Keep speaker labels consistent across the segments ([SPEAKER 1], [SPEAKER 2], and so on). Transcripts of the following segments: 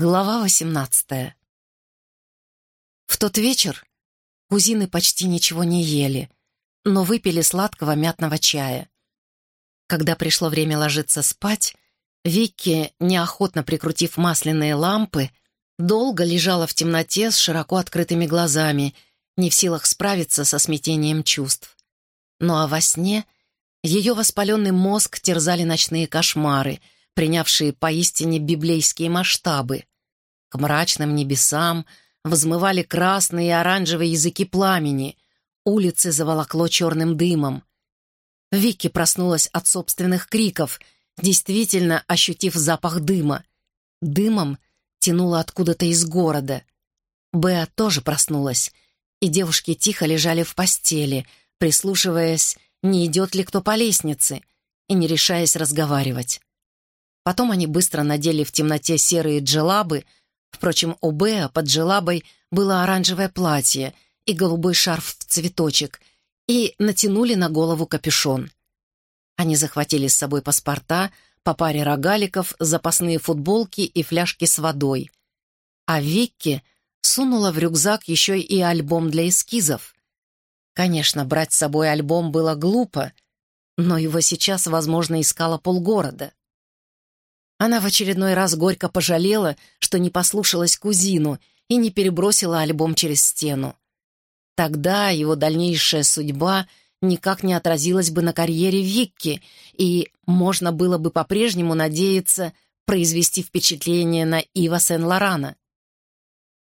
[SPEAKER 1] Глава восемнадцатая. В тот вечер кузины почти ничего не ели, но выпили сладкого мятного чая. Когда пришло время ложиться спать, Викки, неохотно прикрутив масляные лампы, долго лежала в темноте с широко открытыми глазами, не в силах справиться со смятением чувств. Ну а во сне ее воспаленный мозг терзали ночные кошмары — принявшие поистине библейские масштабы. К мрачным небесам взмывали красные и оранжевые языки пламени, улицы заволокло черным дымом. Вики проснулась от собственных криков, действительно ощутив запах дыма. Дымом тянуло откуда-то из города. Беа тоже проснулась, и девушки тихо лежали в постели, прислушиваясь, не идет ли кто по лестнице, и не решаясь разговаривать. Потом они быстро надели в темноте серые джелабы. Впрочем, у Беа под джелабой было оранжевое платье и голубой шарф в цветочек, и натянули на голову капюшон. Они захватили с собой паспорта, по паре рогаликов, запасные футболки и фляжки с водой. А Викки сунула в рюкзак еще и альбом для эскизов. Конечно, брать с собой альбом было глупо, но его сейчас, возможно, искала полгорода. Она в очередной раз горько пожалела, что не послушалась кузину и не перебросила альбом через стену. Тогда его дальнейшая судьба никак не отразилась бы на карьере Викки, и можно было бы по-прежнему надеяться произвести впечатление на Ива Сен-Лорана.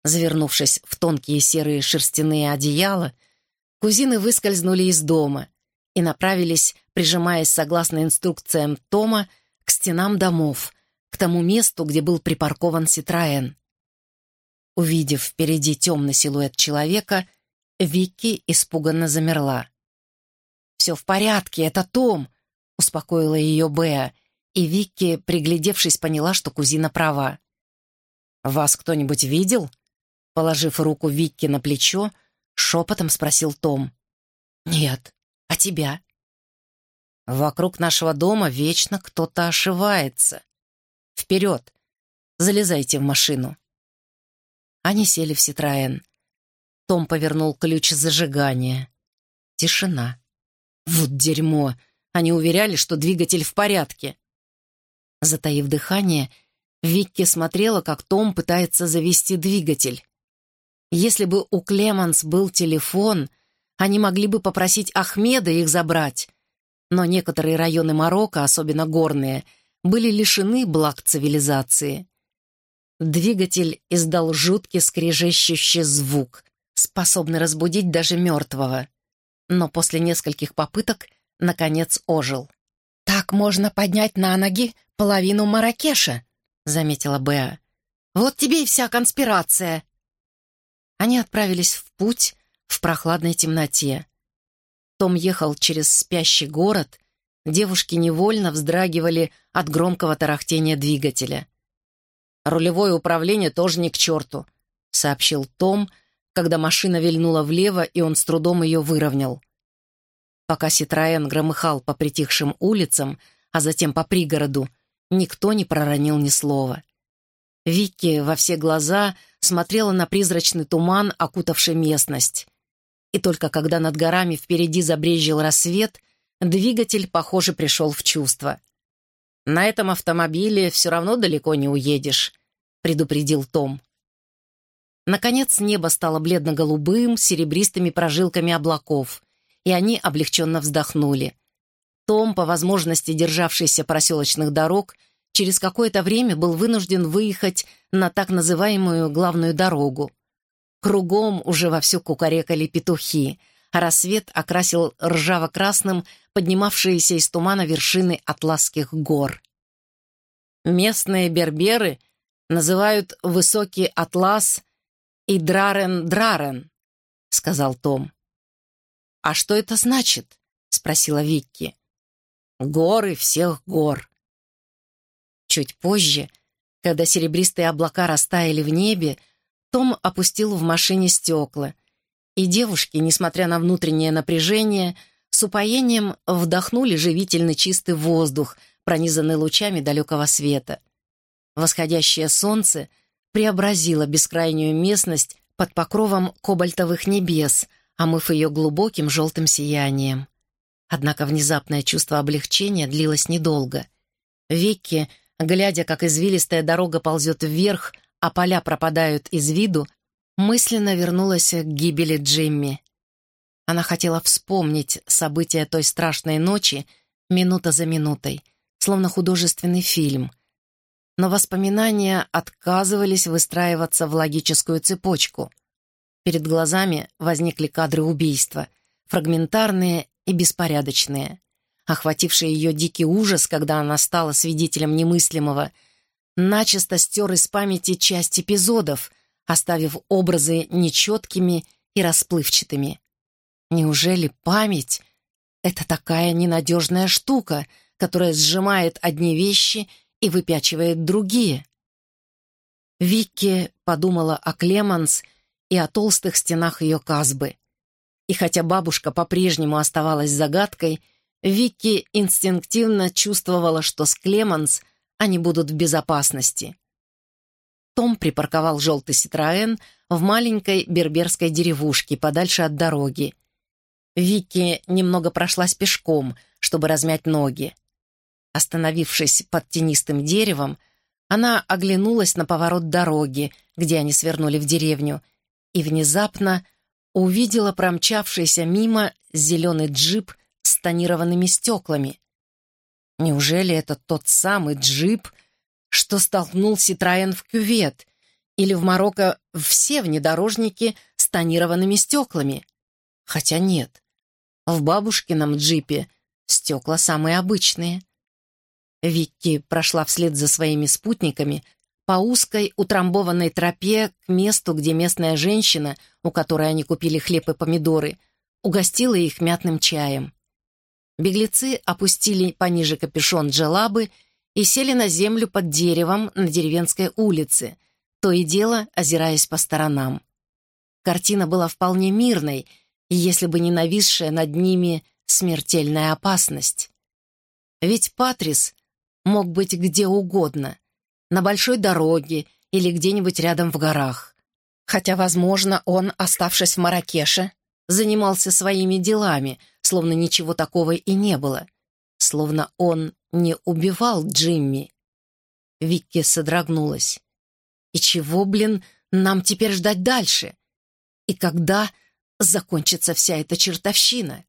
[SPEAKER 1] Завернувшись в тонкие серые шерстяные одеяла, кузины выскользнули из дома и направились, прижимаясь согласно инструкциям Тома, к стенам домов, к тому месту, где был припаркован Ситроэн. Увидев впереди темный силуэт человека, Вики испуганно замерла. «Все в порядке, это Том», — успокоила ее Беа, и Вики, приглядевшись, поняла, что кузина права. «Вас кто-нибудь видел?» Положив руку Викки на плечо, шепотом спросил Том. «Нет. А тебя?» «Вокруг нашего дома вечно кто-то ошивается», Вперед! Залезайте в машину!» Они сели в Ситроэн. Том повернул ключ зажигания. Тишина. «Вот дерьмо! Они уверяли, что двигатель в порядке!» Затаив дыхание, Викки смотрела, как Том пытается завести двигатель. Если бы у Клеманс был телефон, они могли бы попросить Ахмеда их забрать. Но некоторые районы Марокко, особенно горные, были лишены благ цивилизации. Двигатель издал жуткий скрежещущий звук, способный разбудить даже мертвого. Но после нескольких попыток, наконец, ожил. «Так можно поднять на ноги половину Маракеша», — заметила Беа. «Вот тебе и вся конспирация». Они отправились в путь в прохладной темноте. Том ехал через спящий город, Девушки невольно вздрагивали от громкого тарахтения двигателя. «Рулевое управление тоже не к черту», — сообщил Том, когда машина вильнула влево, и он с трудом ее выровнял. Пока Ситроен громыхал по притихшим улицам, а затем по пригороду, никто не проронил ни слова. Вики во все глаза смотрела на призрачный туман, окутавший местность. И только когда над горами впереди забрезжил рассвет, Двигатель, похоже, пришел в чувство. «На этом автомобиле все равно далеко не уедешь», — предупредил Том. Наконец небо стало бледно-голубым, серебристыми прожилками облаков, и они облегченно вздохнули. Том, по возможности державшийся проселочных дорог, через какое-то время был вынужден выехать на так называемую главную дорогу. Кругом уже вовсю кукарекали петухи — а рассвет окрасил ржаво-красным поднимавшиеся из тумана вершины Атласских гор. Местные берберы называют высокий Атлас и Драрен-Драрен, — сказал Том. «А что это значит?» — спросила Викки. «Горы всех гор». Чуть позже, когда серебристые облака растаяли в небе, том опустил в машине стекла — и девушки, несмотря на внутреннее напряжение, с упоением вдохнули живительный чистый воздух, пронизанный лучами далекого света. Восходящее солнце преобразила бескрайнюю местность под покровом кобальтовых небес, омыв ее глубоким желтым сиянием. Однако внезапное чувство облегчения длилось недолго. Векки, глядя, как извилистая дорога ползет вверх, а поля пропадают из виду, мысленно вернулась к гибели Джимми. Она хотела вспомнить события той страшной ночи минута за минутой, словно художественный фильм. Но воспоминания отказывались выстраиваться в логическую цепочку. Перед глазами возникли кадры убийства, фрагментарные и беспорядочные. Охвативший ее дикий ужас, когда она стала свидетелем немыслимого, начисто стер из памяти часть эпизодов, оставив образы нечеткими и расплывчатыми. Неужели память — это такая ненадежная штука, которая сжимает одни вещи и выпячивает другие? Викки подумала о Клеманс и о толстых стенах ее казбы. И хотя бабушка по-прежнему оставалась загадкой, Викки инстинктивно чувствовала, что с Клеманс они будут в безопасности. Том припарковал желтый Ситроэн в маленькой берберской деревушке подальше от дороги. Вики немного прошлась пешком, чтобы размять ноги. Остановившись под тенистым деревом, она оглянулась на поворот дороги, где они свернули в деревню, и внезапно увидела промчавшийся мимо зеленый джип с тонированными стеклами. Неужели это тот самый джип, что столкнул Ситроен в кювет, или в Марокко все внедорожники с тонированными стеклами? Хотя нет, в бабушкином джипе стекла самые обычные. Викки прошла вслед за своими спутниками по узкой утрамбованной тропе к месту, где местная женщина, у которой они купили хлеб и помидоры, угостила их мятным чаем. Беглецы опустили пониже капюшон джелабы и сели на землю под деревом на деревенской улице, то и дело озираясь по сторонам. Картина была вполне мирной, если бы не нависшая над ними смертельная опасность. Ведь Патрис мог быть где угодно, на большой дороге или где-нибудь рядом в горах. Хотя, возможно, он, оставшись в Маракеше, занимался своими делами, словно ничего такого и не было, словно он не убивал Джимми. Викки содрогнулась. «И чего, блин, нам теперь ждать дальше? И когда закончится вся эта чертовщина?»